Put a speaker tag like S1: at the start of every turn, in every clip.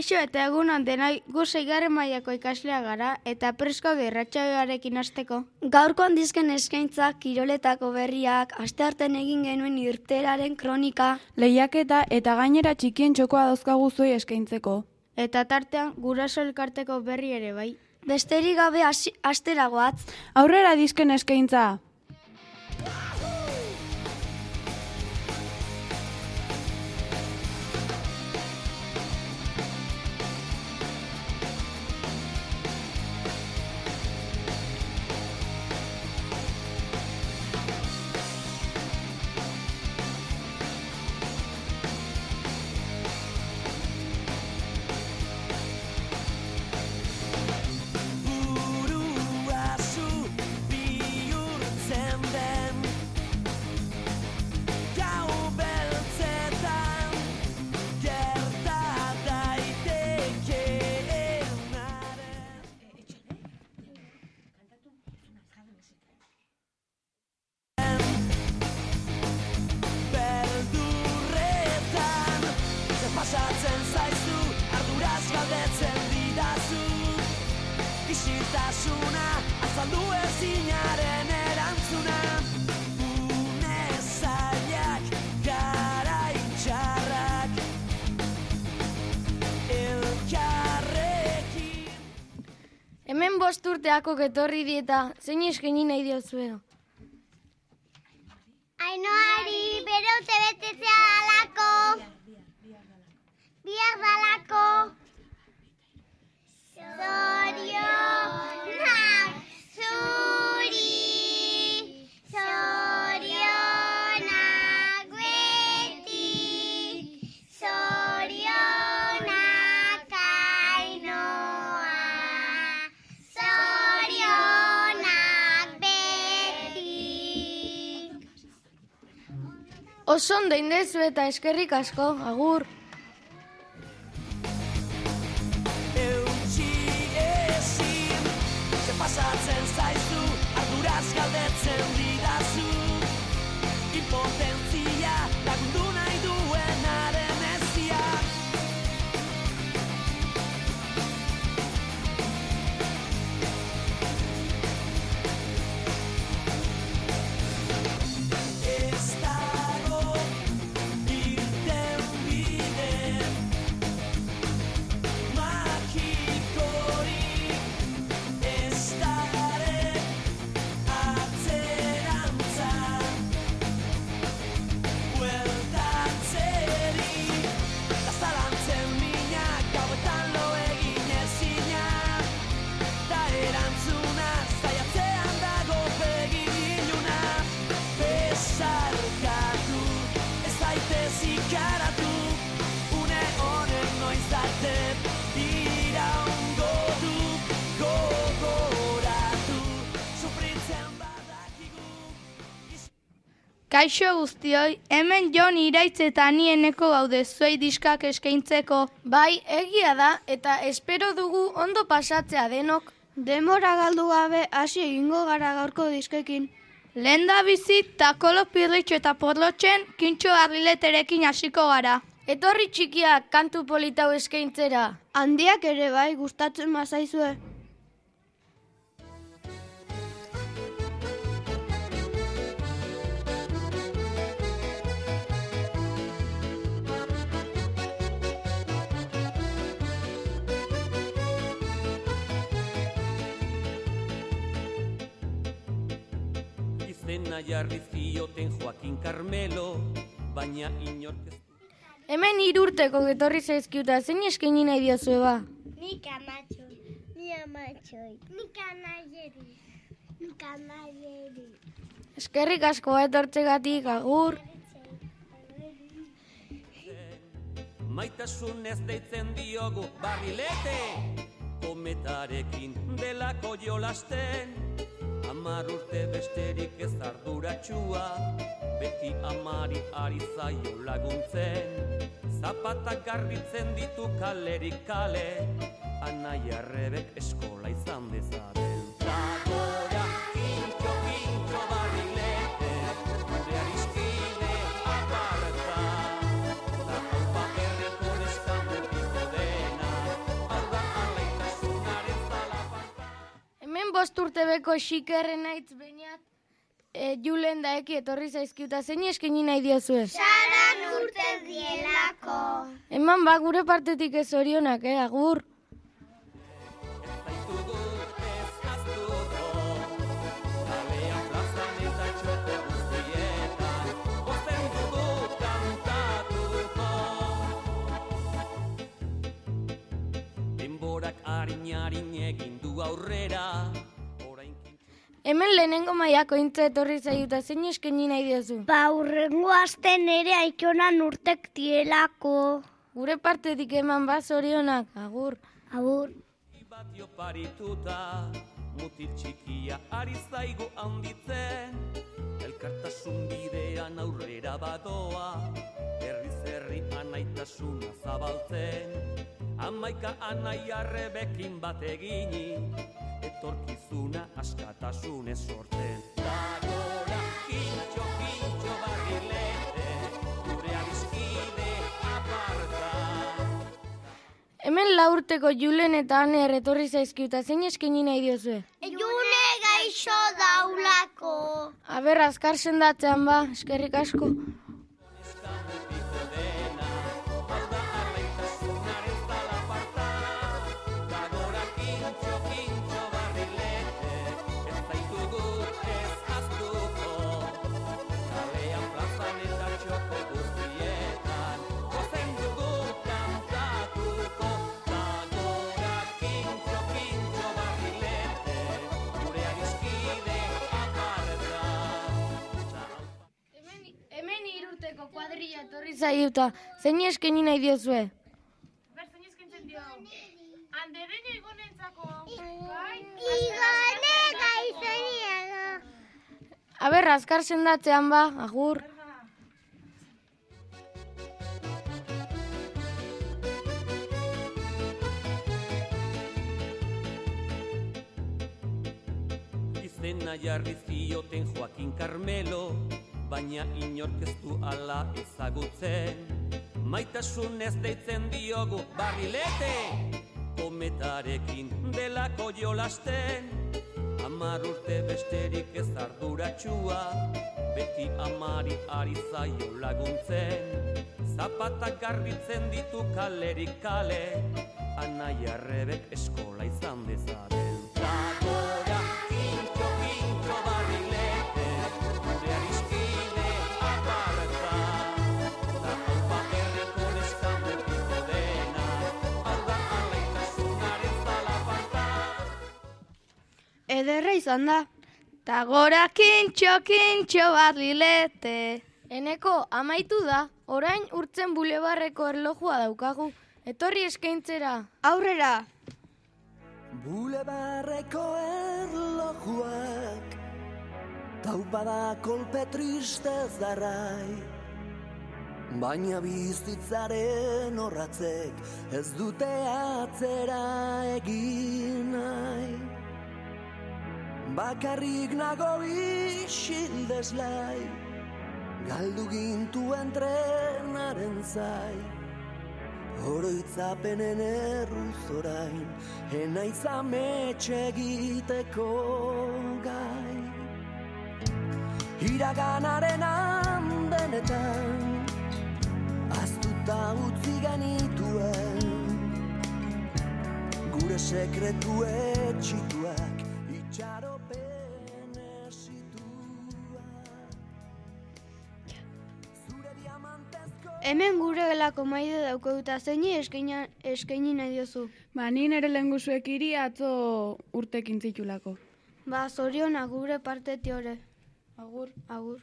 S1: Kaixo eta egunon denoi gu seigarren mailako ikaslea gara eta presko derratxaioarekin hasteko.
S2: Gaurkoan dizken eskaintza kiroletako berriak, astearten egin genuen irteraren kronika,
S3: Lehiaketa eta gainera txikien txokoa dauzkagu zuei eskaintzeko.
S1: Eta tartean guraso elkarteko berri ere bai.
S2: besterik gabe hasi- astera goatz,
S3: Aurrera dizken eskaintza!
S4: Azaldu ezinaren erantzuna Une zailak garai txarrak Elkarrekin
S1: Hemen bost urteako getorri dieta, zein eskaini nahi diozueo.
S5: Ainoari bere urte betetzea dalako. Biak dalako. Zorionak zuri. Zorionak beti. Zorionak ainoa. Zorionak beti.
S1: Oso ondo indezu eta eskerrik asko, agur. Kaixo guztioi, hemen Jon Iraitz eta nieneko gaude zuei diskak eskaintzeko. Bai, egia da, eta espero dugu ondo pasatzea denok.
S2: demora galdu gabe hasi egingo gara gaurko diskekin.
S1: Lehen da bizi, takolo pirritxo eta porlotxen, kintxo harrileterekin hasiko gara. Etorri txikiak kantu politau eskaintzera.
S2: Handiak ere bai gustatzen bazaizue.
S6: Izena jarri zioten Joaquin Carmelo, baina inork ez
S1: Hemen irurteko getorri zaizkiuta, zein eskaini nahi diozue ba?
S5: Nik amatxoi. Ni amatxoi. Nik anaieri. Nik anaieri.
S1: Eskerrik asko etortzegatik, agur.
S6: Maitasunez deitzen diogu barrilete Kometarekin delako jolasten. Amar urte besterik ez arduratxua Beti amari ari zaio laguntzen. Zapatak garbitzen ditu kalerik kale Anai arrebek eskola izan dezaten
S7: bost urte beko xikerren naitz bainat, e, julen da eki etorri zaizkiuta zein eskeni nahi diozue.
S5: Saran urte dielako.
S7: Eman ba, gure partetik ez orionak, eh, agur.
S6: Harin-harin egin du aurrera Orain
S7: Hemen lehenengo maiako intza etorri zaiuta zein eskeni nahi diozu.
S5: Ba, urrengo asten ere aitonan urtek dielako.
S7: Gure partetik eman ba, zorionak, agur.
S5: Agur.
S6: batio parituta Mutil txikia ari zaigu handitzen Elkartasun bidean aurrera badoa Herri zerri anaitasuna zabaltzen Amaika anai arrebekin bat egini Etorkizuna askatasunez sortzen Dagora kintxo, kintxo barrilete Gure adiskide aparta
S7: Hemen laurteko julen eta ane erretorri zaizkiuta zein eskeni nahi diozue.
S5: June gaixo daulako.
S7: Aber, azkar sendatzean ba, eskerrik asko. Kuadrilla etorri zaiuta, zein eskeni nahi diozue.
S5: Igone gaixo dielako.
S7: Aber, azkar sendatzean ba, agur.
S6: Izena jarri zioten Joaquin Carmelo, baina inork ez du ala ezagutzen. Maitasun ez deitzen diogu barrilete, kometarekin delako jolasten. Amar urte besterik ez arduratxua, beti amari ari zaio laguntzen. Zapatak garbitzen ditu kalerik kale, anai arrebek eskola izan dezaden. Dagora,
S7: Ederra izan da. Ta gora kintxo, kintxo barrilete. Eneko, amaitu da, orain urtzen bulebarreko erlojua daukagu. Etorri eskaintzera. Aurrera!
S1: Bulebarreko erlojuak Taupada kolpe tristez darrai Baina bizitzaren horratzek Ez dute atzera egin nahi Bakarrik nago isildeslai Galdu gintuen trenaren zai. Oroitzapenen erruz orain Enaiz ametxe egiteko gai. Iraganaren andenetan Aztuta utzi genituen. Gure sekretu etxituak
S8: Hemen gure gelako maide daukoduta zeini eskaini, eskaini nahi diozu.
S3: Ba, ni nere lehenguzuek iri atzo urtekin zitulako.
S8: Ba, zoriona gure parte tiore. Agur, agur.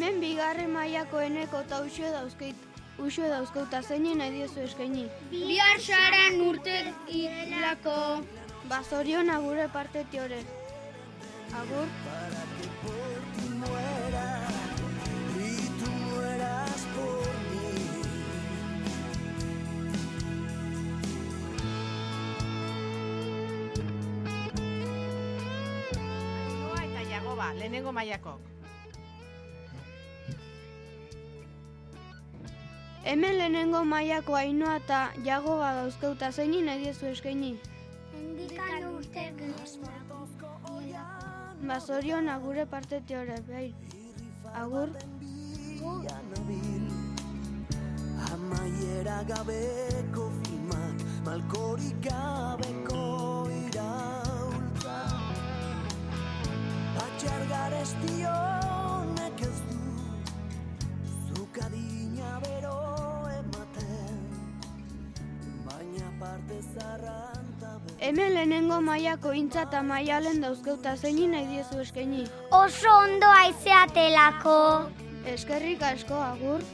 S8: Hemen bigarren mailako eneko eta usue dauzkeit. Usue dauzkauta zeinen nahi diozu eskaini.
S5: Bihar saran urte
S8: hilako. Bazorion agure parte tiore. Agur.
S1: Para que por por mí.
S9: Ainoa eta Jagoba, lehenengo maiakok.
S1: Hemen lehenengo mailako ainoa eta jago badauzkeuta zeini nahi diezu eskaini.
S5: Indikan urte
S1: Bazorion agure parte teore, bai. Agur.
S8: Amaiera gabeko filmak Malkorik gabeko iraultza Atxar garesti
S1: Hemen lehenengo mailako intza eta maialen dauzkeuta zeini nahi diezu eskaini.
S5: Oso ondo aizeatelako.
S1: Eskerrik asko, agur.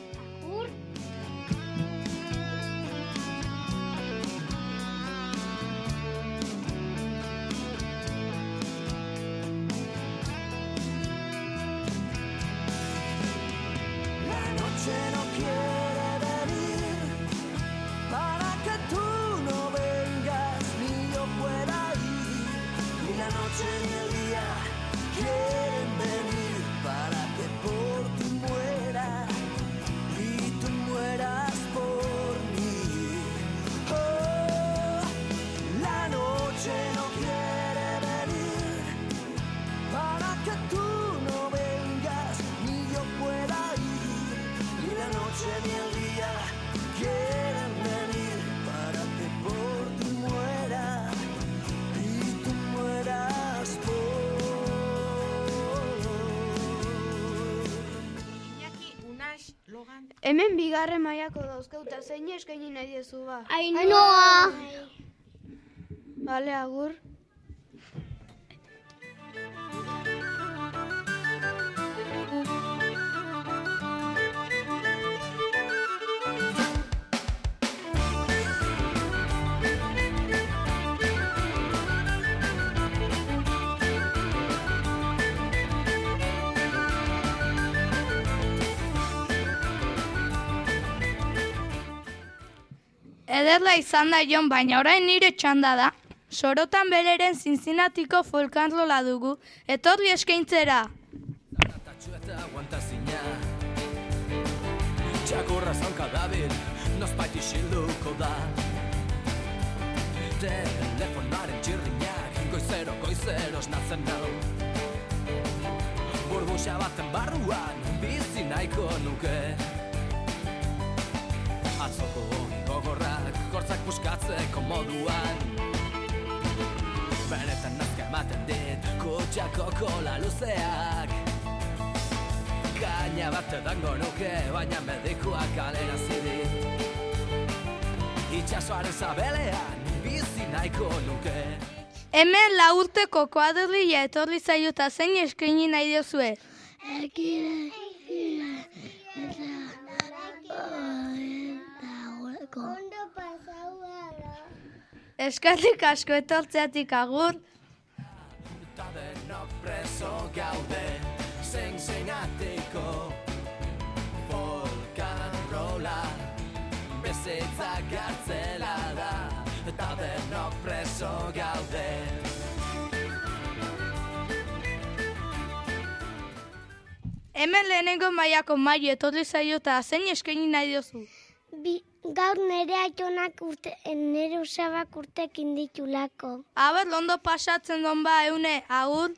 S1: Hemen bigarren mailako dauzkeuta zeini eskaini nahi diezu ba.
S5: Ainoa.
S1: Bale, agur.
S10: Ederla izan da jon, baina orain nire txanda da. Sorotan bereren zinzinatiko folkanrola dugu. Etorri eskaintzera.
S11: Txakurra zaunka dabil Nospait isilduko da Telefonaren txirrinak Goizero, goizero esnatzen nau Burbuxa baten barruan Bizi nahiko nuke Atzoko gogorrak Gortzak puskatzeko moduan. Benetan nazka ematen dit Kutxako kola luzeak. Gaina bat edango nuke, baina medikuak kalera zidit Itxasoaren zabelean, bizi nahiko nuke.
S10: Hemen laurteko kuadrilla etorri zaiota zein eskaini nahi diozue. Eskerrik asko etortzeatik agur.
S11: Ta denok preso gaude, zein atiko Volkan rola, bezitza gartzela da Ta denok preso gaude
S10: Hemen lehenengo mailako maio etorri zaiota zein eskaini nahi diozu.
S5: Bi, gaur nire aitonak urte, nire usabak urtekin ditulako.
S10: Aber, londo pasatzen don ba, eune, agur.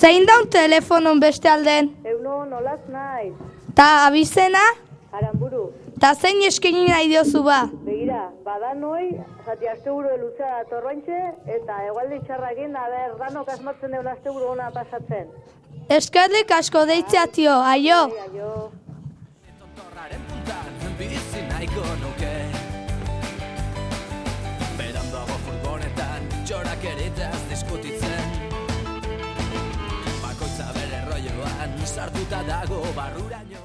S10: Zein daun telefonon beste alden?
S12: Euno nolaz naiz,
S10: Ta abizena?
S12: aramburu.
S10: Ta zein eskaini nahi diozu ba?
S12: Begira, bada noi, zati asteburu luzea datorrointxe, eta egualdi txarra egin, aber, danok asmatzen deun asteburu ona pasatzen.
S10: Eskerrik asko deitzea tio, aio.
S12: Aio.
S11: Tontorraren puntan bizi nahiko nuke sartuta dago barruraino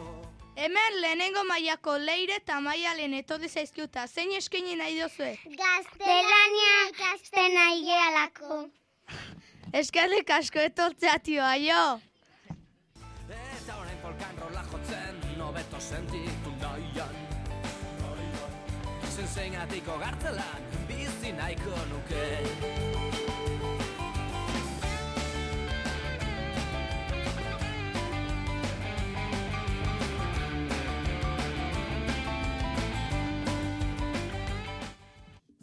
S10: Hemen lehenengo mailako leire eta maialen etorri zaizkiuta. Zein eskaini nahi dozue?
S5: Gaztelania ikasten nahi gehalako.
S10: Eskerrik asko etortzea tio, aio!
S11: Eta orain polkan rola jotzen Nobeto sentitu nahian Zen zeinatiko gartzelan Bizi nahiko nuke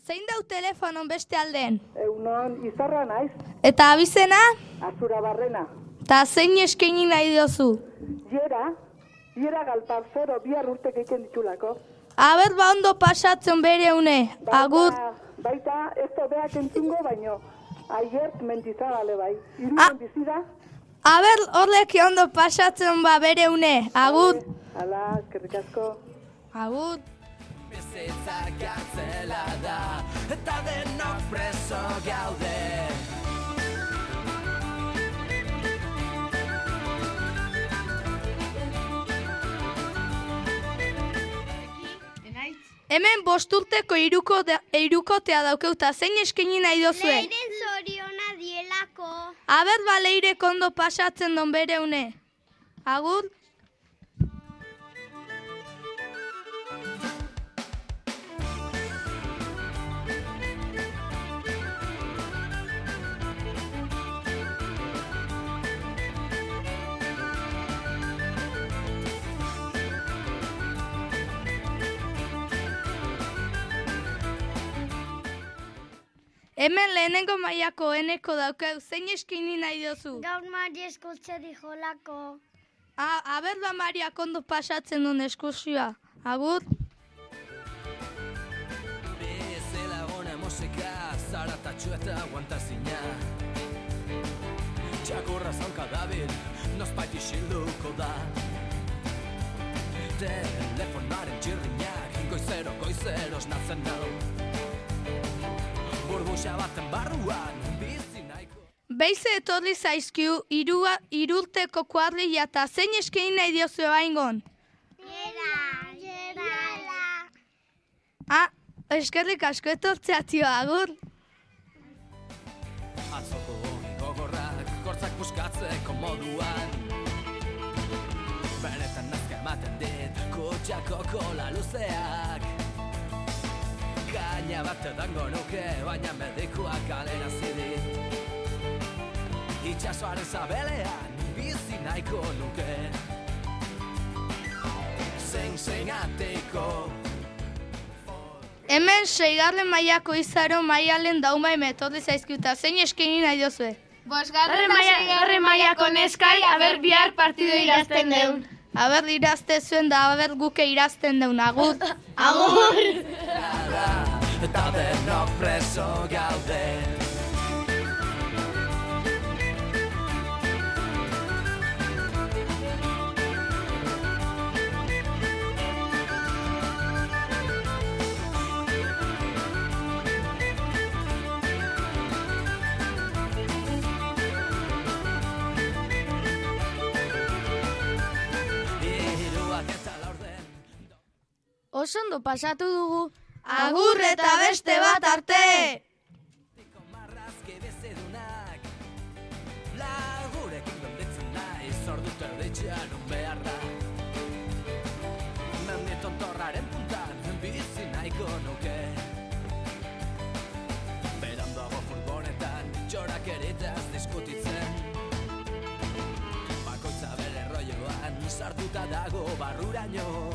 S10: Zein dau telefonon beste alden?
S13: Eunon, izarra naiz,
S10: Eta abizena?
S13: azura barrena.
S10: Ta zein eskaini nahi dozu?
S13: Jera, jera galpar zero bihar urte geiken ditulako.
S10: Aber ba ondo pasatzen bere une. Agur.
S13: Baita, baita ez beak entzungo baino. Aiert mentizabale bai. Iru
S10: Ah.
S13: mentizida,
S10: Aber horrek ondo pasatzen ba bere une. Agur.
S13: ala, eskerrik asko.
S10: Agur.
S11: Bizitza gartzela da Eta denok preso gaude?
S10: Hemen bosturteko iruko irukotea daukeuta. Zein eskaini nahi dozue?
S5: Leiren zoriona dielako.
S10: Aber ba leirek ondo pasatzen don bere une. Agur. Hemen lehenengo mailako eneko daukeu, zein eskaini nahi dozu?
S5: Gaur mari eskultze dijolako.
S10: A, ba Mariak ondo pasatzen duen eskursioa. Agur.
S11: Bezela gona musika Zaratatxu eta guantazina Txakurra zaunka dabil Nospait isilduko da Telefonaren txirrinak Goizero, goizero esnatzen nau Burbuxa baten barruan Bizi nahiko
S10: Beize etorri zaizkiu irua, irurteko kuadrilla eta zein eskaini nahi diozu baingon?
S5: Jera, jera.
S10: Ah, eskerrik asko etortzea tio, agur.
S11: Atzoko ogi gogorrak Kortzak buskatzeko moduan Benetan nazka ematen dit Kutxako kola luzeak Gaina bat edango nuke Baina medikuak kalera zidit Itxasoaren zabelean Bizi nahiko nuke Zein zein atiko
S10: Hemen seigarren mailako izaro maialen daumai etorri zaizkiuta. Zein eskaini nahi diozu?
S7: Bosgarren maia, mailako neskai, aber bihar partido irazten deun.
S10: Aber irazte zuen da aber guke irazten deun, agur.
S7: Agur!
S11: Eta denok preso gaude
S10: Oso ondo pasatu dugu. Agur eta beste bat arte!
S11: bezedunak Lagurekin gonditzen naiz ordu terditxean un behar da Mendi tontorraren puntan bizi nahiko nuke Beran dago furgonetan txorak eritaz diskutitzen Bakoitza bere rolloan sartuta dago barruraino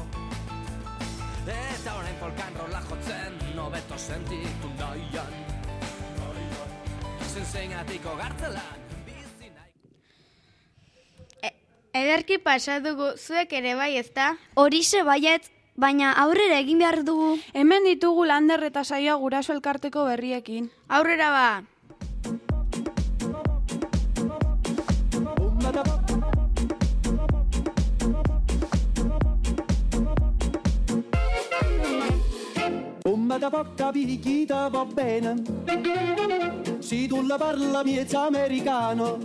S11: Eta orain polkan rola jotzen Nobeto sentitu nahian Zen zeinatiko gartzelan nahi
S7: Ederki pasatugu, zuek ere bai ezta?
S2: Horixe baiet, baina aurrera egin behar dugu.
S3: Hemen ditugu lander eta saioa guraso elkarteko berriekin.
S7: Aurrera ba!
S14: Da porta picchita va bene Se tu la parla miezza americano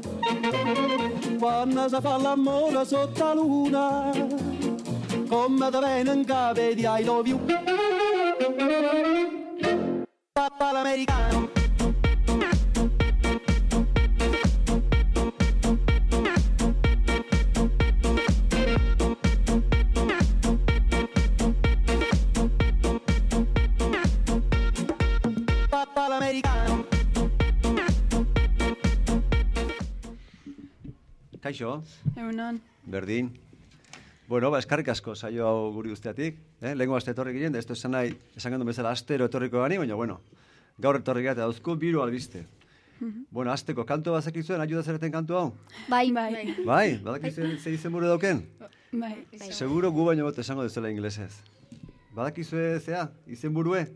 S14: Quando si fa l'amore sotto la luna come da venga, vedi I love you. Papà l'americano.
S3: Egunon.
S15: berdin. Bueno, ba, eskarrik asko saio hau guri usteatik. Eh? Lehenko aste etorri ginen, da ez du esan nahi, esan gendu bezala astero etorriko gani, baina, bueno, gaur etorri gara eta dauzko biru albiste. Bueno, asteko kantu bazakizuen, ayuda zereten kantu hau?
S7: Bai.
S3: Bai.
S15: Bai, badakizuen ze izen buru dauken?
S3: Bai.
S15: Seguro gu baino bot esango dezela inglesez. Badakizue zea, izen burue?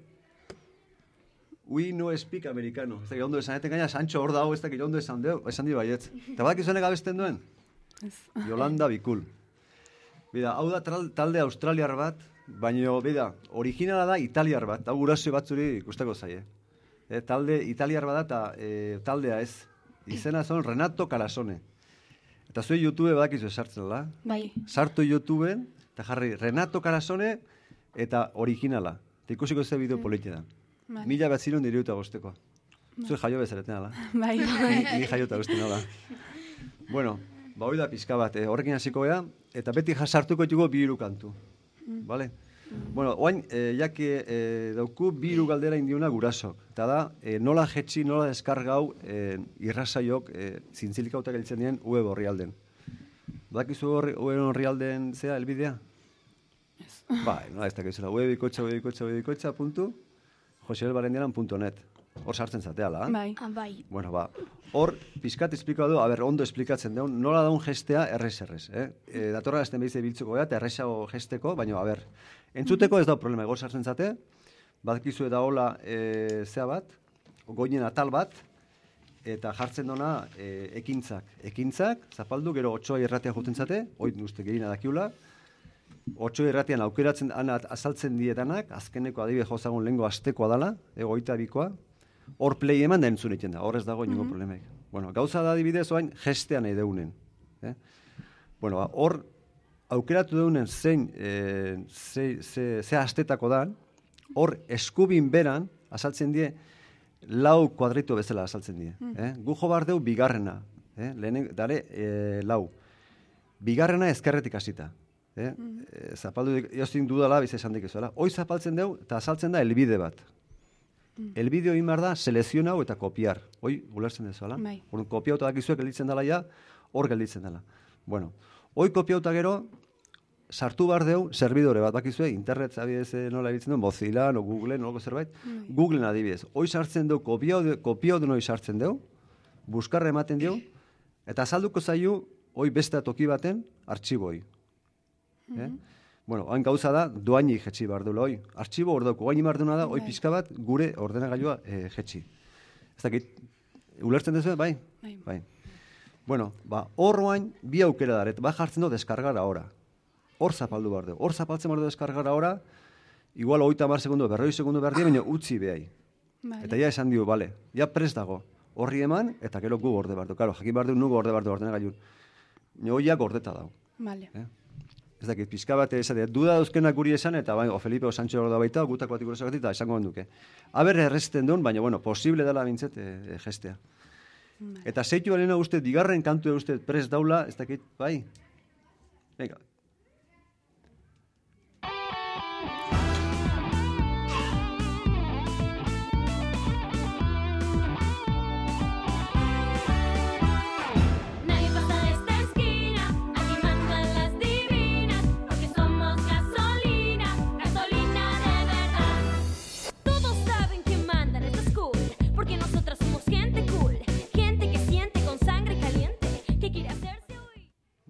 S15: We no speak americano. Ez da ondo esan eten gaina, Sancho hor dago, ez da ondo esan deu, esan di baietz. Eta badakizuen gabesten duen? Yolanda Bikul. Bida, hau da talde australiar bat, baino, bida, originala da italiar bat, hau guraso batzuri ikusteko zaie. E, talde italiar bat eta e, taldea ez. Izena zon Renato Carasone. Eta zuen YouTube badakizu sartzen da.
S3: Bai.
S15: Sartu YouTubeen, eta jarri Renato Carasone eta originala. Eta ikusiko ze bideo politia da.
S3: Bai.
S15: Mila bat ziren diriuta gozteko. Zuen jaio bezareten ala.
S3: Bai,
S15: Ni,
S3: bai.
S15: ni jaio eta nola. Bueno, ba hori da pizka bat, eh, horrekin hasiko gea, eta beti jasartuko ditugu bi hiru kantu. Vale? Bueno, oain, eh, jaki eh, dauku bi hiru galdera indiuna gurasok. Eta da, eh, nola jetxi, nola deskargau eh, irrasaiok eh, zintzilikauta geltzen dien web horri alden. Badakizu horri, web horri alden zea, elbidea? Bai, nola ez dakizula, webikotxa, webikotxa, webikotxa, puntu, joselbarendiaran.net. Hor sartzen zateala,
S3: Bai.
S7: Ah, bai.
S15: Bueno, ba, hor, pizkat esplikau du, a ber, ondo esplikatzen daun, nola daun gestea errez errez, eh? E, datorra azten behize biltzeko gea, eta errezago gesteko, baina, a ber, entzuteko ez da problema, ego sartzen zate, badakizu eta hola, e, zea bat, goinen atal bat, eta jartzen dona e, ekintzak. Ekintzak, zapaldu, gero otsoa irratea juten zate, hoi uste gehina dakiula, otso irratian aukeratzen ana azaltzen dietanak, azkeneko adibide jozagun lengo astekoa dala, egoita bikoa, hor play eman da entzun egiten da, hor ez dago ingo problemaik. Bueno, gauza da adibidez oain gestean nahi deunen. Eh? Bueno, ba, hor aukeratu deunen zein, e, ze, ze, ze astetako dan, hor eskubin beran, azaltzen die, lau kuadrito bezala azaltzen die. Eh? Gu jo bar deu bigarrena, eh? Lehenen, dare, e, lau. Bigarrena ezkerretik hasita. Eh? E, zapaldu, joztin dudala, bize esan dik ezuela. Hoi zapaltzen deu, eta azaltzen da elbide bat. Elbide hori mar da, selezionau eta kopiar. Hoi, ulertzen dezuela.
S3: Bai.
S15: Orduan, kopiauta dakizuek gelditzen dela ja, hor gelditzen dela. Bueno, hoi kopiauta gero, sartu bar deu, servidore bat, bakizue, internet zabidez eh, nola ebitzen duen, Mozilla, no Google, nolako zerbait, Googleen adibidez. Hoi sartzen deu, kopiau du hoi sartzen deu, buskarra ematen dio, eta azalduko zaiu, hoi beste toki baten, artxiboi. Eh? Bueno, hain gauza da, doainik jetxi behar duela hoi. Artxibo hor dauko, hain duna da, hoi pizka bat gure ordenagailua eh, jetxi. Ez dakit, ulertzen duzu, bai?
S3: Bai.
S15: bai. Bueno, ba, hor bi aukera daret, ba jartzen du deskargara ora. Hor zapaldu behar du. Hor zapaltzen behar du deskargara ora, igual hogeita mar segundu, berroi segundu behar baina utzi behai.
S3: Vale.
S15: Eta ja esan dio, bale, ja prest dago. Horri eman, eta gero gu gorde behar du. Karo, jakin behar du, nu gorde behar du ordenagailun. Nioia gordeta dago.
S3: Vale.
S15: Eh? Ez dakit, pizka bat esatea, duda dauzkenak guri esan, eta bai, o Felipe o Sancho hor da baita, gutak bat ikusak eta esango genduke. Aber erresten duen, baina, bueno, posible dela bintzet e, e, gestea. Eta zeitu balena uste, digarren kantu uste prest daula, ez dakit, bai? Venga.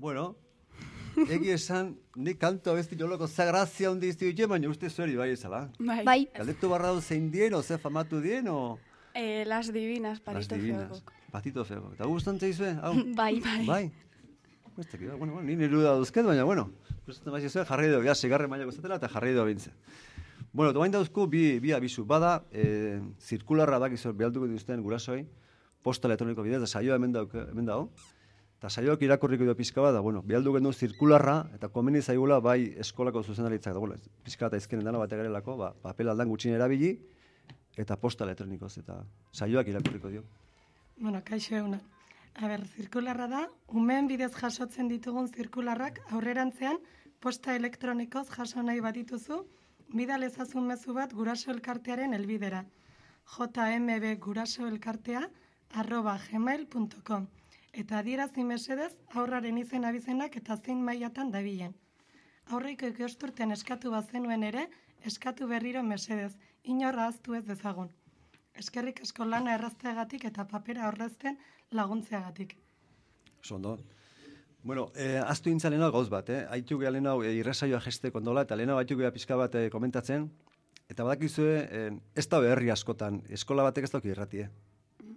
S15: Bueno, egi esan, nik kantu abesti joloko za grazia hundi izti dute, baina uste zueri bai ezala.
S3: Bai.
S7: Bai.
S15: Galdetu barra zein dien, o ze famatu dien, o...
S3: Eh, las divinas,
S15: Las
S3: parito
S15: divinas.
S3: feogok.
S15: Patito feo. Eta gustan zaizue, hau?
S7: Bai.
S15: Bai. Ez dakit, bueno, bueno, ni niru da duzket, baina, bueno, gustatzen baiz zuen, jarri edo, ja, segarre maila guztatela eta jarri edo bintze. Bueno, doain dauzku bi, bi abizu. Bada, eh, zirkularra dakizu, behalduko dituzten gurasoi, posta elektroniko bidez, da saioa hemen dago. Eta saioak irakurriko dio pizka bat, da, bueno, behaldu gendu zirkularra, eta komeni zaigula bai eskolako zuzendaritzak, da, bueno, pizka eta izkenen dana batek garelako, ba, papel aldan gutxin erabili, eta posta elektronikoz, eta saioak irakurriko dio.
S16: Bueno, kaixo euna. A ber, zirkularra da, umeen bidez jasotzen ditugun zirkularrak aurrerantzean posta elektronikoz jaso nahi badituzu, bidal ezazun mezu bat guraso elkartearen helbidera. jmb guraso elkartea arroba gmail.com eta adierazi mesedez aurraren izen abizenak eta zein mailatan dabilen. Aurreiko ikosturtean eskatu bazenuen ere, eskatu berriro mesedez, inorra aztu ez dezagun. Eskerrik asko lana errazteagatik eta papera horrezten laguntzeagatik.
S15: Oso ondo. Bueno, eh, aztu intza lehena gauz bat, eh? Aitu geha lehena eh, irrasaioa jeste kondola, eta lehena aitu geha pizka bat eh, komentatzen, eta badakizue, eh, ez da herri askotan, eskola batek ez dauki irratie.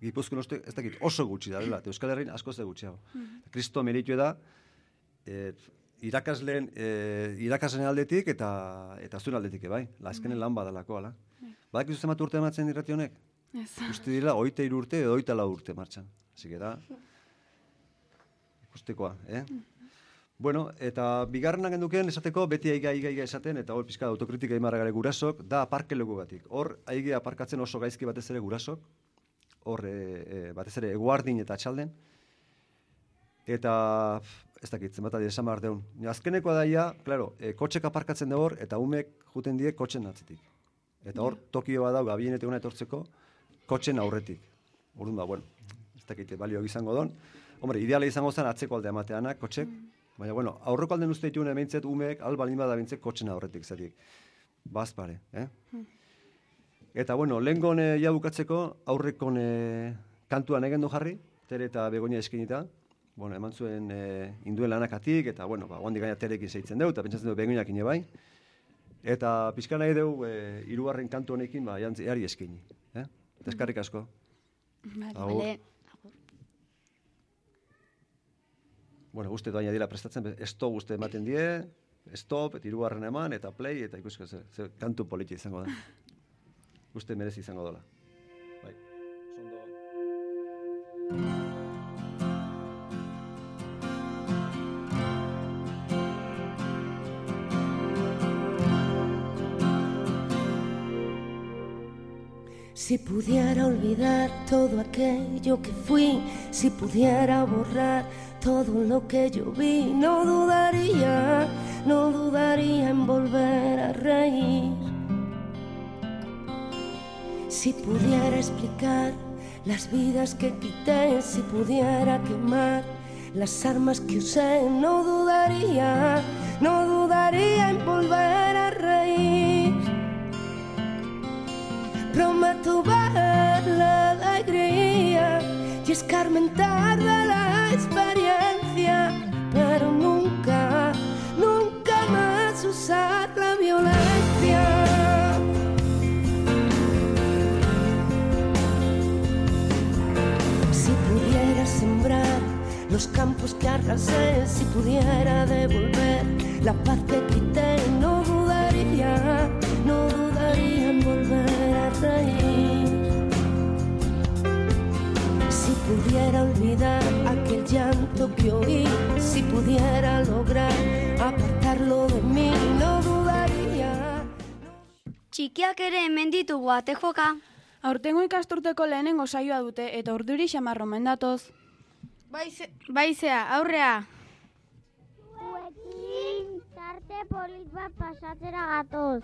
S15: Gipuzkoan uste, ez dakit oso gutxi da, eta Euskal Herrin asko ze gutxiago. Kristo meritu da, eh, irakasleen, eh, irakasleen aldetik eta eta zuen aldetik, eh, bai? La azkenen lan badalako, ala. Badakizu zenbat urte ematzen irrati honek?
S3: Ez.
S15: Uste dira, oita iru urte edo oita lau urte martxan. Así que da, ikustekoa, eh? Bueno, eta bigarrenak genduken esateko beti aiga aiga aiga esaten eta hor pizka autokritika imarra gare gurasok da parkeleku batik. Hor aige aparkatzen oso gaizki batez ere gurasok. Hor e, e, batez ere eguardin eta txalden. Eta ez dakit zenbat adi esan behar deun. Azkenekoa daia, claro, e, kotxek aparkatzen da hor eta umek juten die kotxen atzetik. Eta hor tokio badau gabienetik una etortzeko kotxen aurretik. Orduan ba, bueno, ez dakit balio izango don. Hombre, ideala izango zen atzeko alde emateanak, kotxek, baina, bueno, aurreko alden uste dituen emeintzet umeek, albalin bada bintzet kotxen aurretik, zatik. Bazpare, eh? Eta, bueno, lehen gone ja bukatzeko, aurrekon kantuan egen du jarri, tere eta begonia eskinita, bueno, eman zuen e, induen lanakatik, eta, bueno, ba, guandik gaina terekin zeitzen deu, eta pentsatzen dugu begoniak ine bai. Eta pizka nahi dugu, e, irugarren kantu honekin, ba, jantzi, eari eskini. Eh? Eta eskarrik asko. Agur.
S7: Vale.
S15: Bueno, guzti doaina dira prestatzen, stop guzti ematen die, stop, eta hirugarren eman, eta play, eta ikusko kantu politi izango da. Guzti merezi izango dola. Bai.
S17: Si pudiera olvidar todo aquello que fui, si pudiera borrar todo lo que yo vi, no dudaría, no dudaría en volver a reír. Si pudiera explicar las vidas que quité, si pudiera quemar las armas que usé, no dudaría, no dudaría en volver a reír. Prometo ver la alegría y escarmentar de los campos que arrasé, si pudiera devolver la paz que quité, no dudaría, no dudaría en volver a reír. Si pudiera olvidar aquel llanto que oí, si pudiera lograr apartarlo de mí, no dudaría.
S2: Txikiak ere hemen ditugu ate joka.
S3: Aurtengo ikasturteko lehenengo saioa dute eta urduri xamarro mendatoz.
S7: Baize, baizea, aurrea.
S5: Zuekin tarte polit bat pasatzera gatoz.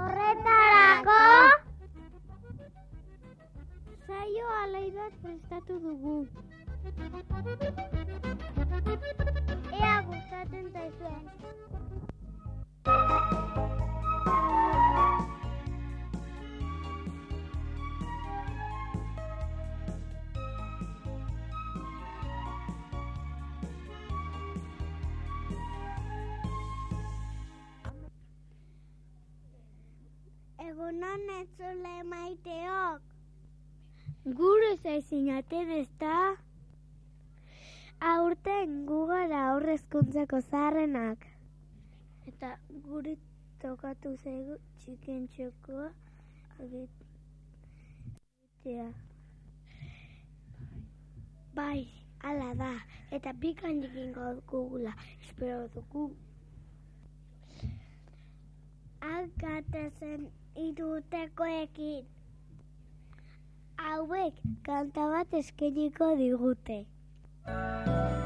S5: Horretarako saio alai bat prestatu dugu. Ea gustatzen zaizuen. Egunon entzule maiteok. Gure zaizinaten ez da? Aurten gugara aurrezkuntzako zaharrenak. Eta guri tokatu zaigu txikien txokoa egitea. Bai, ala da, eta bikan dikingo dugula, espero dugu. Alkatezen irutekoekin. Hauek kanta bat eskeniko digute. Eskeniko digute.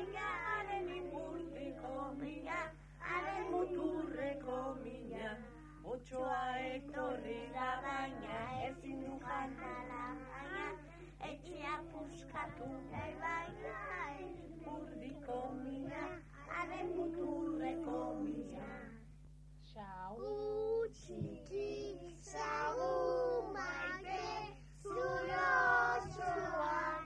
S5: mina, haren imurriko mina, haren muturreko mina,
S18: otxoa etorri da baina, ezin du
S5: jantala baina, etxea puskatu nahi baina, haren imurriko mina, haren muturreko mina. Xau. Utxiki, zau maite, zuro zua.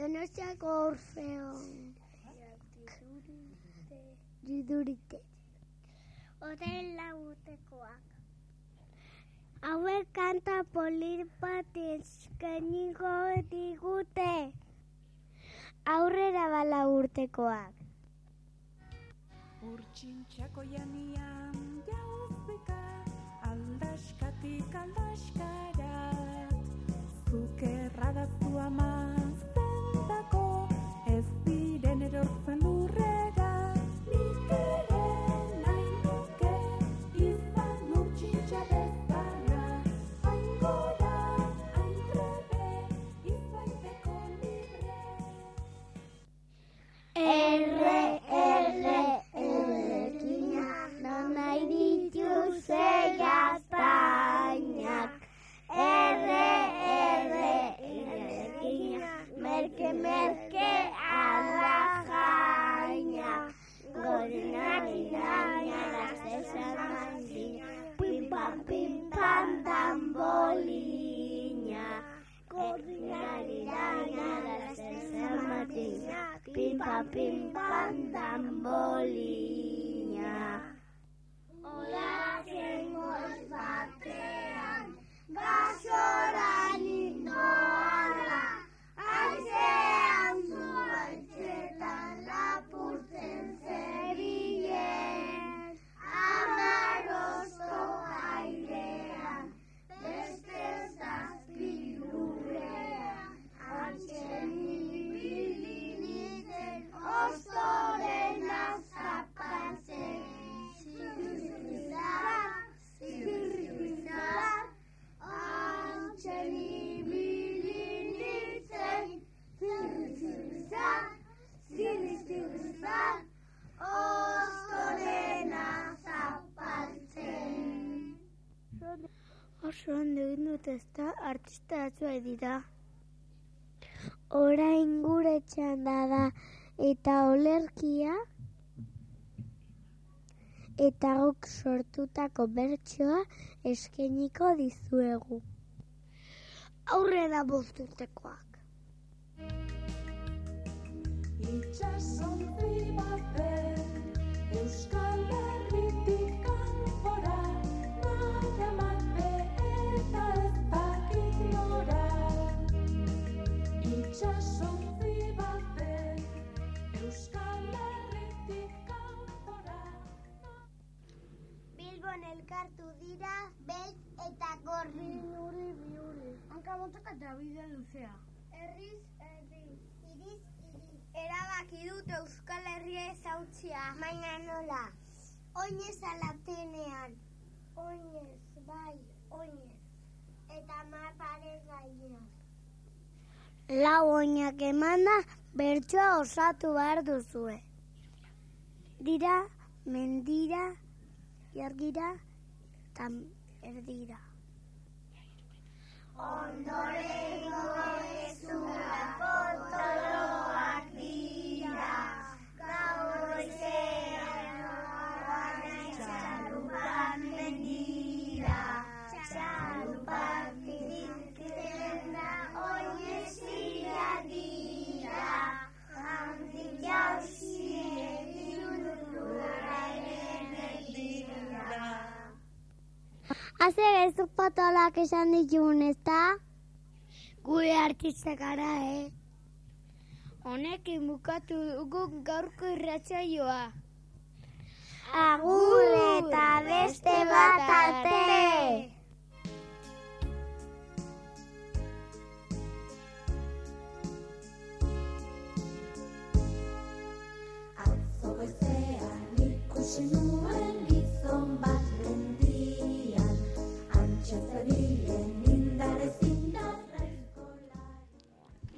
S5: Donostiako orfeon. Didurite. Oren lagutekoak. Haue kanta polir bat eskeniko digute. Aurrera bala urtekoak.
S19: Urtsintxako janian jauzika, aldaskatik aldaskarat,
S5: zukerra da zu. Irene Rofanurre. artista batzua edita. Hora inguretxean da da eta olerkia eta guk sortutako bertsoa eskeniko dizuegu. Aurrera bozturtekoak.
S19: Itxasontzi bat Euskal
S5: bide luzea. Herriz, herri. Iriz, iri. Erabaki dut Euskal Herria ezautzia. Baina nola? Oinez alatenean. Oinez, bai, oinez. Eta maparen gainean. Lau oinak emanda bertsoa osatu behar duzue. Dira, mendira, jargira, eta erdira. lupa bendita, jangan lupa Haze gezu potolak esan ditugun, ezta? Gure artista gara, eh? Honekin bukatu dugu gaurko irratsaioa. Agur eta beste bat arte!
S19: Atzo goizean ikusi nuen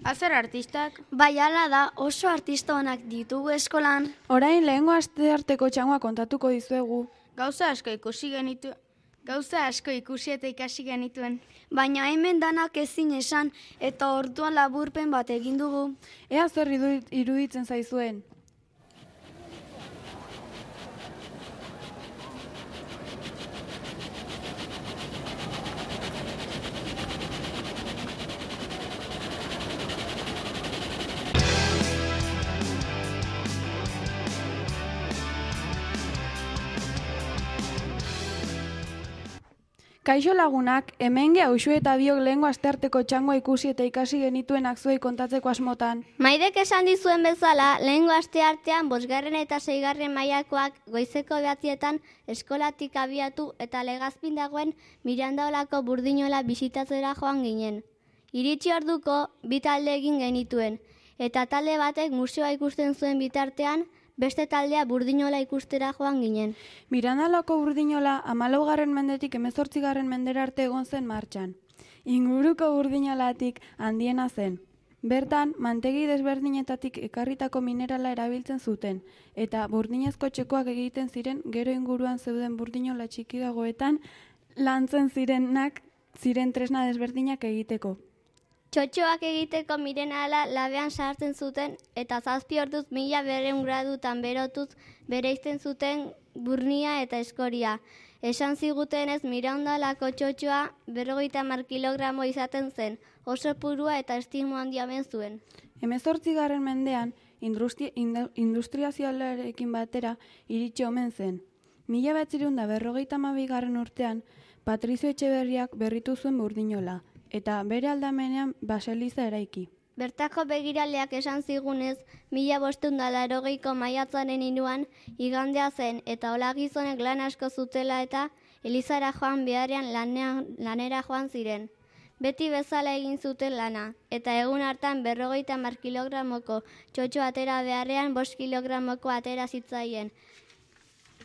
S7: Azer artistak?
S2: Bai ala da, oso artista onak ditugu eskolan.
S3: Orain lehengo aste arteko txangoa kontatuko dizuegu.
S7: Gauza asko ikusi genitu. Gauza asko ikusi eta ikasi genituen.
S2: Baina hemen danak ezin esan eta orduan laburpen bat egin dugu.
S3: Ea zer iruditzen zaizuen. Kaixo lagunak, hemen ge hauxu eta biok lehengo astearteko txangoa ikusi eta ikasi genituen akzuei kontatzeko asmotan.
S20: Maidek esan dizuen bezala, lehengo aste artean bosgarren eta seigarren mailakoak goizeko behatietan eskolatik abiatu eta legazpin dagoen Mirandaolako burdinola bisitatzera joan ginen. Iritsi orduko bi talde egin genituen, eta talde batek museoa ikusten zuen bitartean, beste taldea burdinola ikustera joan ginen.
S3: Mirandalako burdinola amalaugarren mendetik emezortzigarren mendera arte egon zen martxan. Inguruko burdinolatik handiena zen. Bertan, mantegi desberdinetatik ekarritako minerala erabiltzen zuten, eta burdinezko txekoak egiten ziren gero inguruan zeuden burdinola txikiagoetan lantzen zirenak ziren tresna desberdinak egiteko.
S20: Txotxoak egiteko mirenala labean sartzen zuten eta zazpi orduz mila berreun gradutan berotuz bereizten zuten burnia eta eskoria. Esan zigutenez miraundalako txotxoa berrogeita mar kilogramo izaten zen, oso purua eta estimo handia ben zuen.
S3: Hemezortzigarren mendean, industri, indu- industriazioarekin batera iritsi omen zen. Mila da berrogeita mabigarren urtean, Patrizio Etxeberriak berritu zuen burdinola, eta bere aldamenean baseliza eraiki.
S20: Bertako begiraleak esan zigunez, mila bostun da larogeiko maiatzaren inuan, igandea zen eta hola gizonek lan asko zutela eta Elizara joan beharrean lanean, lanera joan ziren. Beti bezala egin zuten lana, eta egun hartan berrogeita mar kilogramoko txotxo atera beharrean bost kilogramoko atera zitzaien.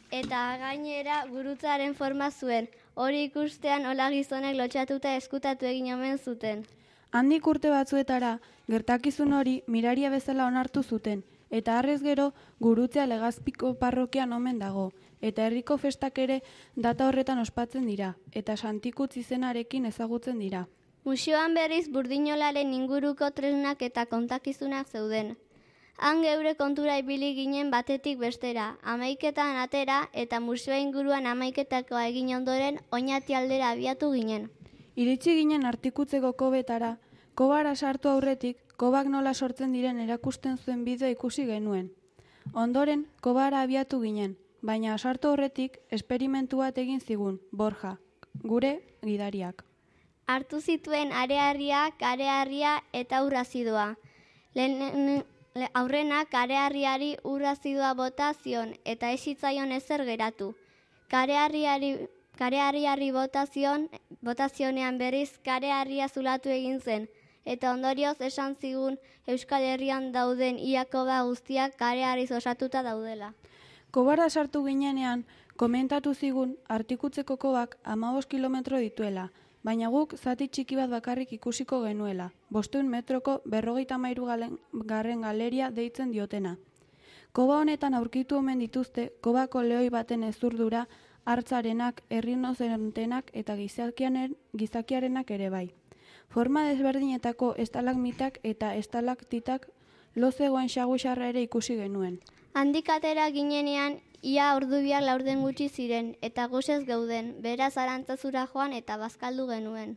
S20: Eta gainera gurutzaren forma zuen, hori ikustean hola gizonek lotxatuta eskutatu egin omen zuten.
S3: Handik urte batzuetara, gertakizun hori miraria bezala onartu zuten, eta harrez gero gurutzea legazpiko parrokian omen dago, eta herriko festak ere data horretan ospatzen dira, eta santikutz izenarekin ezagutzen dira.
S20: Museoan berriz burdinolaren inguruko tresnak eta kontakizunak zeuden. Han geure kontura ibili ginen batetik bestera, amaiketan atera eta museoa inguruan amaiketakoa egin ondoren oinati aldera abiatu ginen.
S3: Iritsi ginen artikutzeko kobetara, kobara sartu aurretik, kobak nola sortzen diren erakusten zuen bideo ikusi genuen. Ondoren, kobara abiatu ginen, baina sartu aurretik esperimentu bat egin zigun, Borja, gure gidariak.
S20: Hartu zituen arearriak, arearria eta urrazidoa. Lehen, le- aurrenak arearriari urrazidoa bota zion eta ez zitzaion ezer geratu. Karearriari Kareharriari botazion, botazionean berriz kareharria zulatu egin zen, eta ondorioz esan zigun Euskal Herrian dauden iakoba guztiak kareharriz osatuta daudela.
S3: Kobara sartu ginenean, komentatu zigun artikutzeko kobak amabos kilometro dituela, baina guk zati txiki bat bakarrik ikusiko genuela, bosteun metroko berrogeita mairu garren galeria deitzen diotena. Koba honetan aurkitu omen dituzte, kobako lehoi baten ezurdura, hartzarenak, errinozerontenak eta gizakiarenak ere bai. Forma desberdinetako estalagmitak eta estalaktitak lozegoen xaguxarra ere ikusi genuen.
S20: Handik atera ginenean, ia ordubiak laurden gutxi ziren, eta guzez geuden, beraz arantzazura joan eta bazkaldu genuen.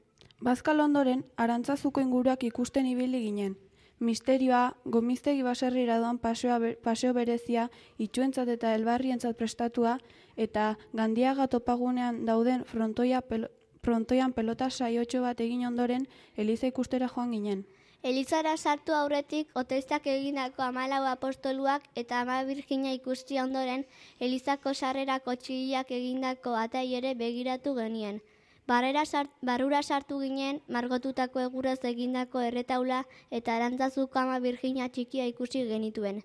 S3: Bazkal ondoren, arantzazuko inguruak ikusten ibili ginen. Misterioa, gomiztegi baserrira doan paseoa be- paseo berezia, itxuentzat eta elbarrientzat prestatua, eta gandiaga topagunean dauden frontoia pel frontoian pelota saiotxo bat egin ondoren, Eliza ikustera joan ginen.
S20: Elizara sartu aurretik, oteiztak egindako amalau apostoluak eta ama birgina ikusti ondoren, Elizako sarrerako txiliak egindako atai ere begiratu genien. Barrera sart, barrura sartu ginen, margotutako egurez egindako erretaula eta arantzazuko ama birgina txikia ikusi genituen.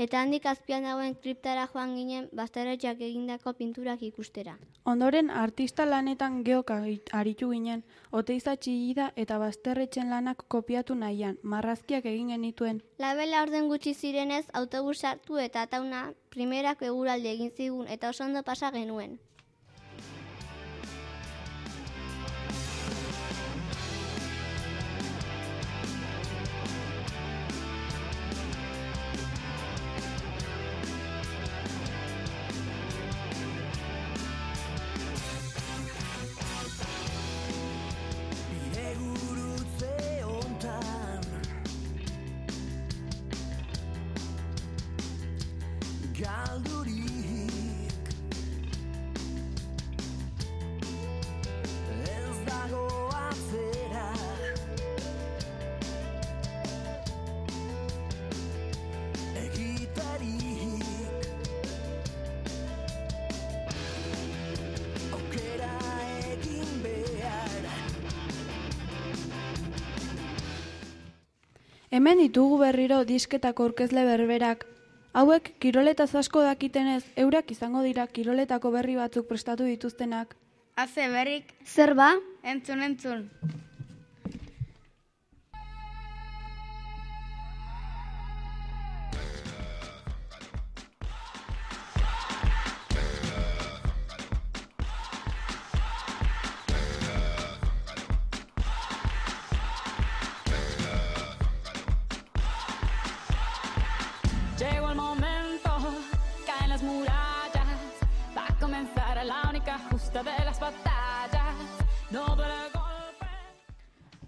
S20: Eta handik azpian dagoen kriptara joan ginen, bastaretxak egindako pinturak ikustera.
S3: Ondoren artista lanetan geok aritu ginen, oteiza txillida eta bazterretxen lanak kopiatu nahian, marrazkiak egin genituen.
S20: Labela orden gutxi zirenez, autobus sartu eta tauna primerak eguralde egin zigun eta oso ondo pasa genuen.
S3: Hemen ditugu berriro disketako aurkezle berberak. Hauek kiroletaz asko dakitenez, eurak izango dira kiroletako berri batzuk prestatu dituztenak.
S7: Haze berrik.
S2: Zer ba?
S7: Entzun, entzun.
S21: Justa de las batallas. No duele.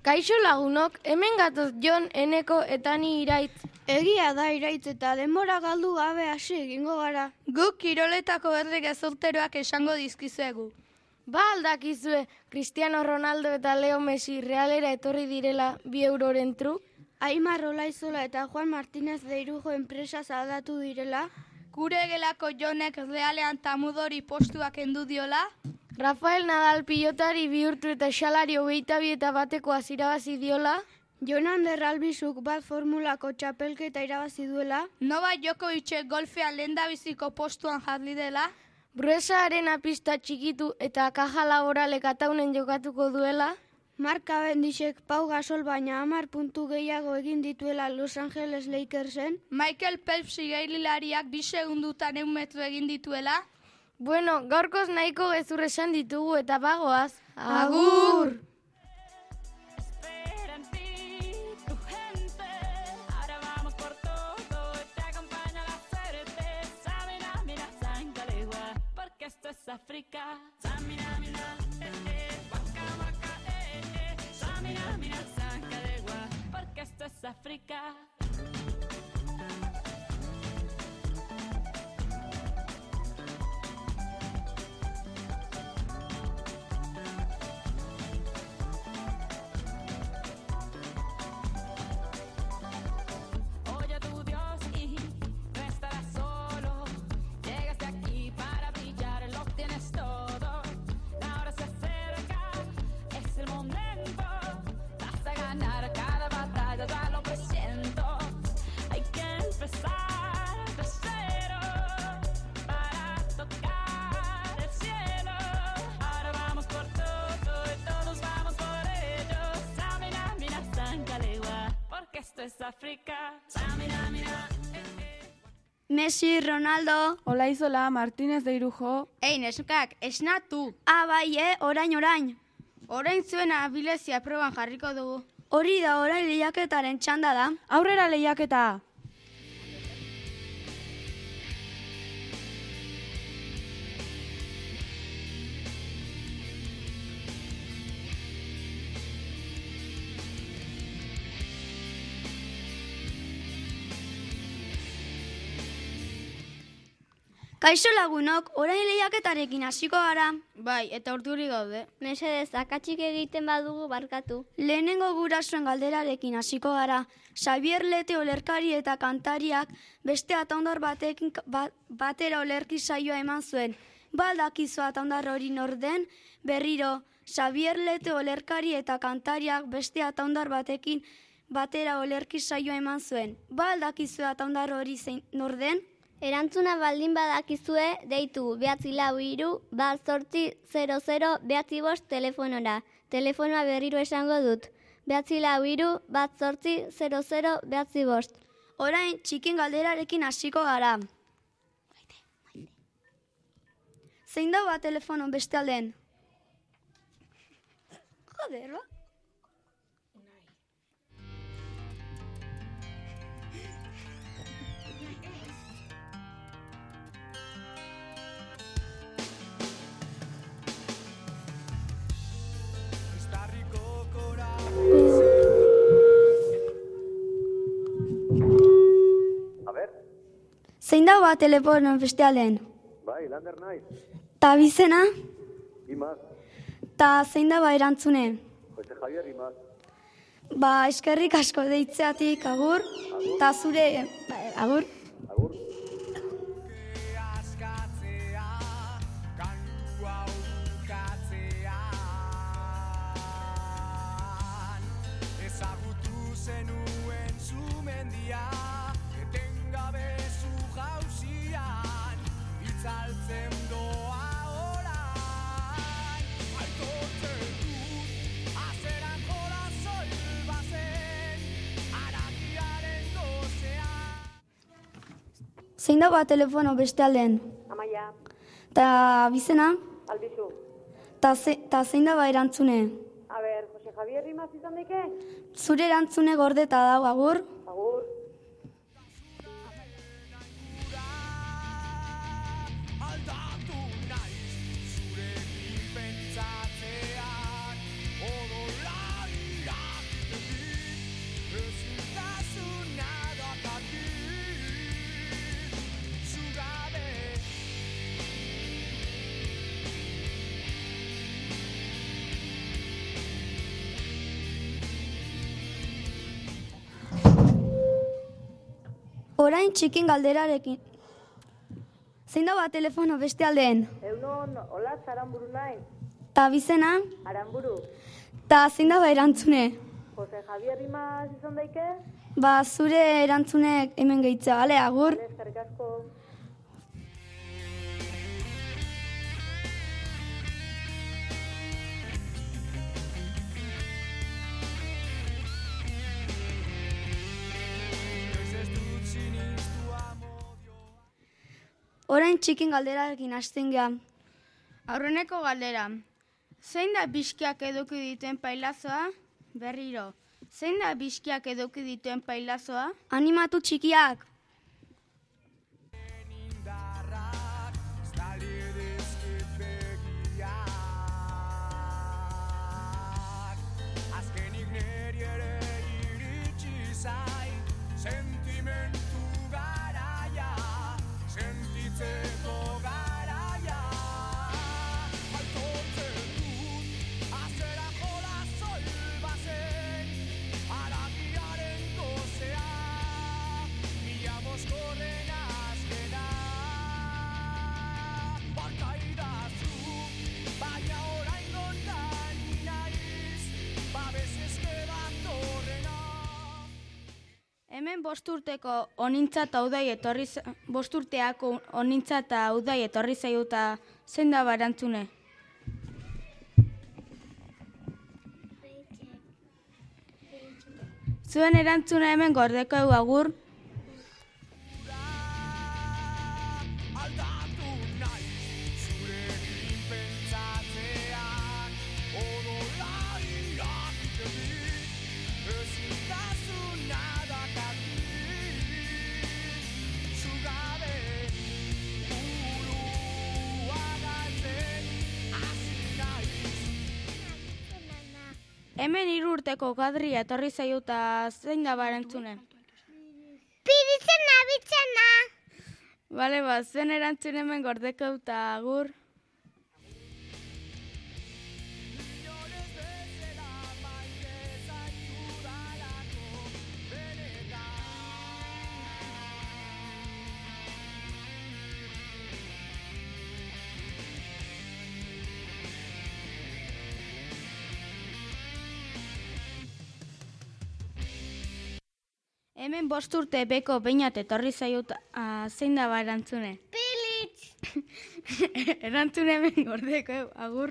S7: Kaixo lagunok, hemen gatoz Jon, Eneko eta ni iraitz.
S8: Egia da iraitz eta denbora galdu gabe hasi egingo gara.
S7: Guk kiroletako berrik ezurteroak esango dizkizuegu. Ba aldakizue, Cristiano Ronaldo eta Leo Messi realera etorri direla bi euroren truk?
S8: Aimar Olaizola eta Juan Martínez deirujo enpresa zaldatu direla.
S10: Gure gelako jonek realean tamudori postuak endu diola?
S7: Rafael Nadal pilotari bihurtu eta xalari hogeita bi eta bateko azirabazi diola?
S8: Jonan Derralbizuk bat formulako txapelketa irabazi duela.
S10: Nova Djokovicek golfean lehendabiziko postuan jarri dela?
S7: Bruesaaren pista txikitu eta kaja laboralek ataunen jokatuko duela?
S8: Mark Cavendishek Pau Gasol baina hamar puntu gehiago egin dituela Los Angeles Lakersen.
S10: Michael Phelps igaililariak bi segundutan eun metro egin dituela?
S7: Bueno, gaurkoz nahiko gezur esan ditugu eta bagoaz.
S8: Agur!
S21: Esto es África. Eh. Samina, mira, Sangalegua, porque esto es África. Samina, mina.
S2: Messi, Ronaldo.
S3: Olaizola, Martínez de Irujo.
S7: Ei, neskak, esnatu.
S2: Ah, bai, eh, orain, orain.
S7: Orain zuena bilezia proban jarriko dugu.
S2: Hori da, orain lehiaketaren txanda da.
S3: Aurrera lehiaketa!
S2: Kaixo lagunok, orain lehiaketarekin hasiko gara.
S7: Bai, eta urduri gaude.
S20: Mesedez, akatsik egiten badugu barkatu.
S2: Lehenengo gurasoen galderarekin hasiko gara. Xavier Lete olerkari eta kantariak beste ataundar batekin ba, batera olerki saioa eman zuen. Baldakizu ataundar hori norden berriro. Xavier Lete olerkari eta kantariak beste ataundar batekin batera olerki saioa eman zuen. Baldakizu ataundar hori zein norden?
S20: Erantzuna baldin badakizue, deitu behatzi lau iru, bat zortzi 00 behatzi bost telefonora. Telefonoa berriro esango dut. Behatzi lau iru, bat zortzi 00 behatzi bost.
S2: Orain txikin galderarekin hasiko gara. Zein da ba telefono beste alden? Joder, ba? Zein da ba telefono beste alden?
S15: bai, lander naiz.
S2: Ta bizena?
S15: Imaz,
S2: Ta zein da ba erantzune?
S15: Jose Javier Imaz.
S2: Ba, eskerrik asko deitzeatik, agur. Ta zure, ba, agur.
S15: Agur.
S11: Zenuen zumendia
S2: Zein da ba telefono beste alden?
S22: Amaia,
S2: Ta bizena?
S22: albizu.
S2: Ta, ze, ta zein da ba erantzune?
S22: A ber, Jose Javier Rimaz izan daike?
S2: Zure erantzune gordeta dau, agur.
S22: Agur.
S2: Orain txikin galderarekin. Zein da ba telefono beste alden?
S22: Eunon, hola, zaramburu nahi.
S2: Ta bizena?
S22: Aramburu.
S2: Ta zein da ba erantzune?
S22: Jose Javier Rimaz izan daike?
S2: Ba, zure erantzunek hemen gehitzea, bale, agur.
S22: Eskerrik asko.
S2: Orain txikin galderarekin hasten geha.
S7: Aurreneko galdera. Zein da bizkiak eduki dituen pailazoa? Berriro. Zein da bizkiak eduki dituen pailazoa?
S2: Animatu txikiak.
S7: Hemen bost urteko onintza eta udai etorri bost urteako onintza eta udai etorri zaiuta zein da barantzune?
S22: Zuen erantzuna hemen gordeko agur. Hemen hiru urteko kadria etorri zaio eta zein da barantzune?
S5: Piritzen nabitzena.
S22: Bale, ba, zuen erantzun hemen gordeko eta agur. Hemen bost urte beko beinat etorri zaio eta ah, zein da barantzune?
S5: Pilitz.
S22: erantzun hemen gordeko agur.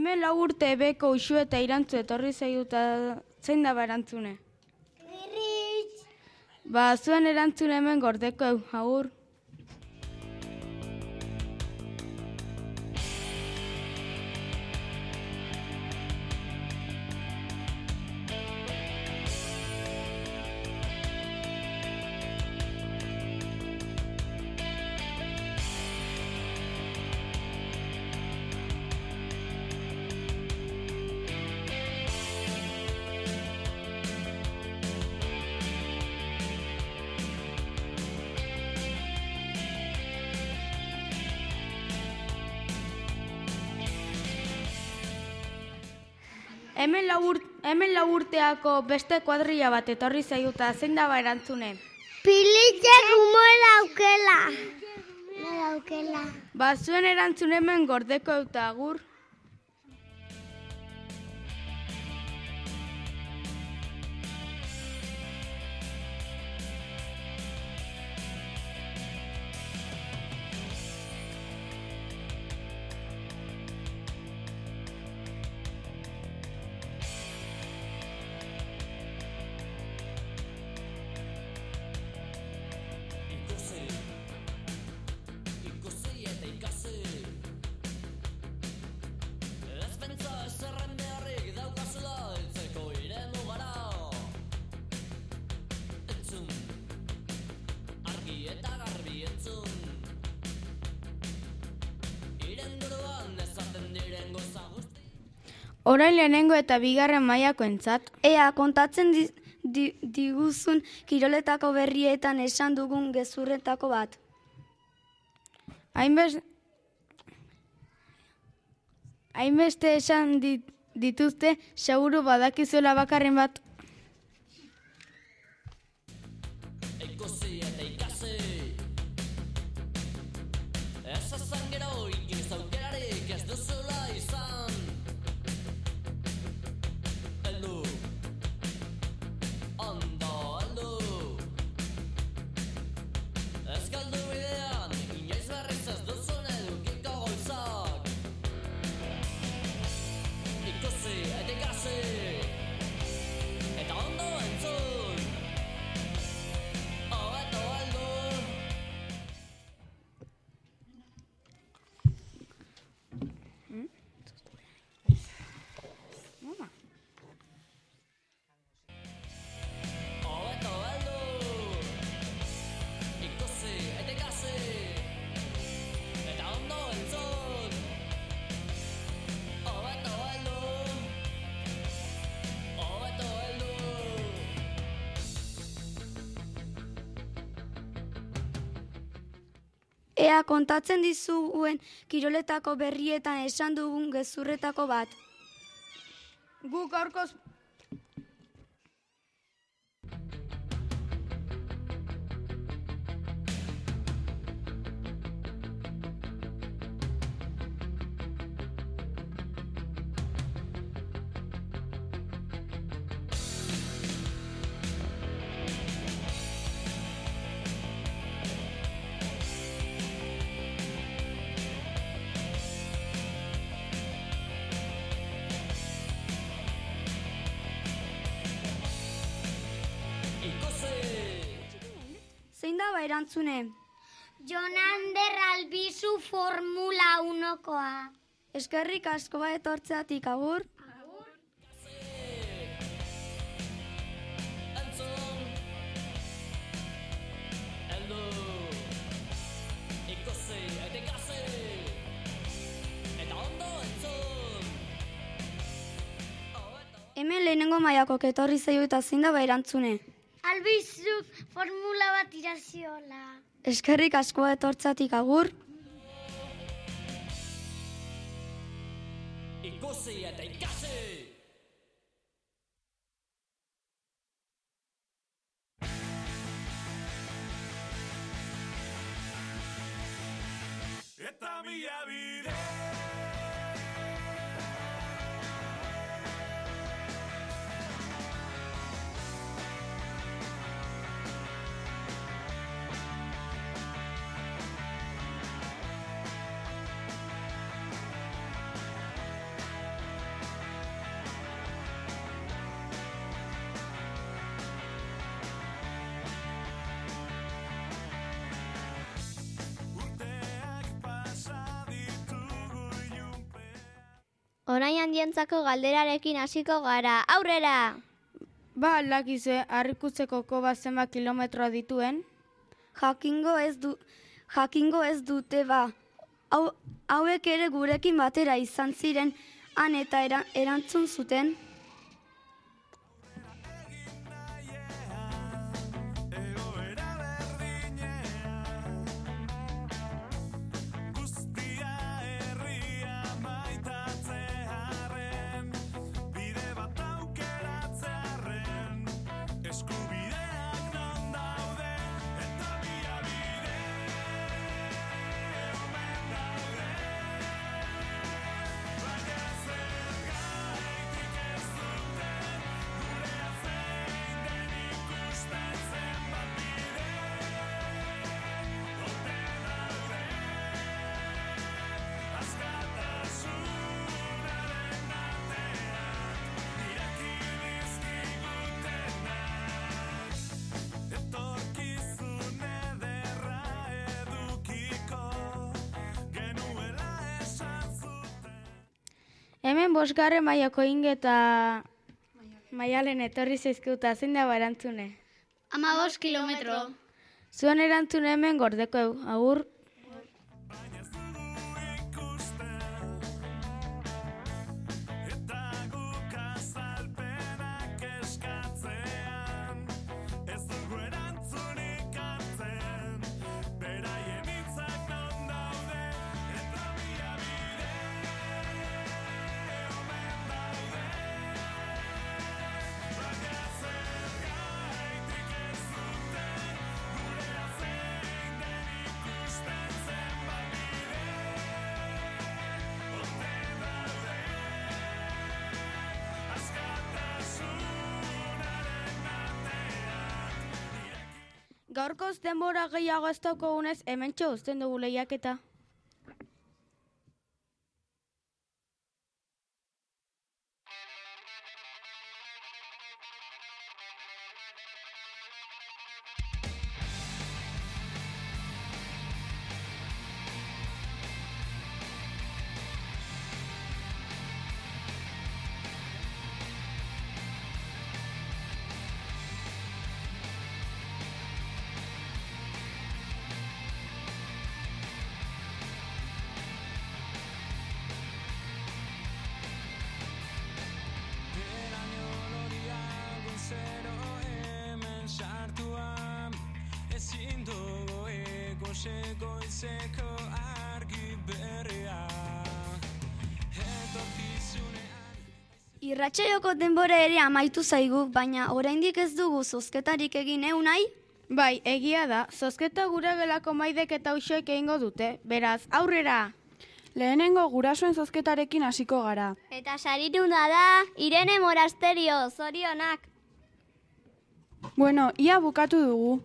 S22: Hemen lau urte beko usu eta irantzu etorri zaio eta zein da barantzune? Ba, zuen erantzun hemen gordeko agur. Hemen lau, ur, hemen lau urteako beste kuadrilla bat etorri zaio eta zein da barantzune?
S5: Pilitzek humora aukela. Humora aukela.
S22: Ba, zuen erantzun hemen gordeko eta agur. Orain lehenengo eta bigarren mailako entzat.
S2: Ea, kontatzen di, di, diguzun kiroletako berrietan esan dugun gezurretako bat.
S22: Hainbes... Hainbeste esan dit, dituzte, seguru badakizuela bakarren bat.
S23: Ea kontatzen dizuen kiroletako berrietan esan dugun gezurretako bat.
S7: Guk gaurkoz
S23: Eskerrik asko ba etortzeatik agur.
S11: Heldu Ikusi eta ikasi Eta ondo entzun
S23: Hemen lehenengo mailako etorri zaio eta zein da ba erantzune?
S5: Albizuk formula bat iraziola.
S23: Eskerrik asko ba etortzeatik agur.
S11: Ikusi eta ikasi
S24: Eta mila bide
S20: Orain handientzako galderarekin hasiko gara. Aurrera!
S7: Ba, aldakize, harrikutzeko koba zenbat kilometroa dituen?
S23: Jakingo ez du jakingo ez dute ba. Hau, hauek ere gurekin batera izan ziren han eta era, erantzun zuten.
S7: Hemen bosgarren mailako inge eta maialen etorri zaizkiuta zein da barantzune.
S10: Ama bost kilometro.
S7: Zuen erantzune hemen gordeko agur. Denbora gehiago ez daukagunez hemen uzten dugu lehiaketa.
S11: Goizeko argi berria
S2: Irratxaioko denbora ere amaitu zaigu, baina oraindik ez dugu zozketarik egin eun nahi?
S7: Bai, egia da, zozketa gura gelako maidek eta usoek egingo dute. Beraz, aurrera!
S3: Lehenengo gurasoen zozketarekin hasiko gara.
S20: Eta sariruna da, Irene Morasterio, zorionak.
S3: Bueno, ia bukatu dugu.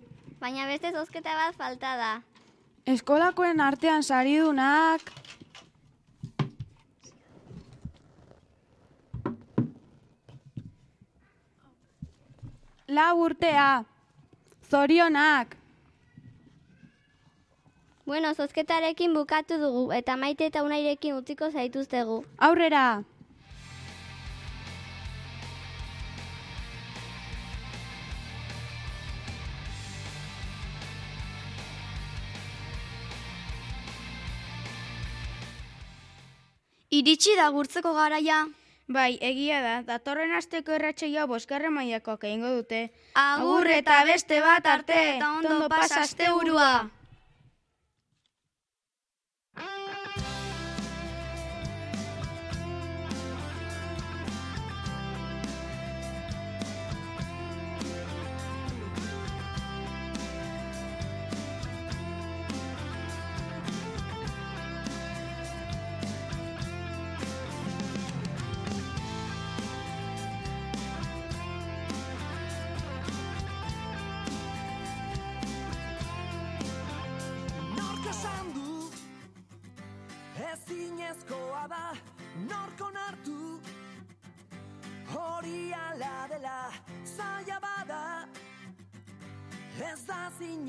S20: Baina beste zozketa bat falta da.
S3: Eskolakoen artean saridunak... Lau urtea. Zorionak.
S20: Bueno, zozketarekin bukatu dugu, eta maite eta unairekin utziko zaituztegu.
S3: Aurrera.
S2: Iritsi da gurtzeko garaia.
S7: Bai, egia da, datorren asteko erratxeia bosgarren mailakoak egingo dute.
S2: Agur eta beste bat arte, eta ondo pasa asteburua.
S1: Dela Zaila bada Ez da zin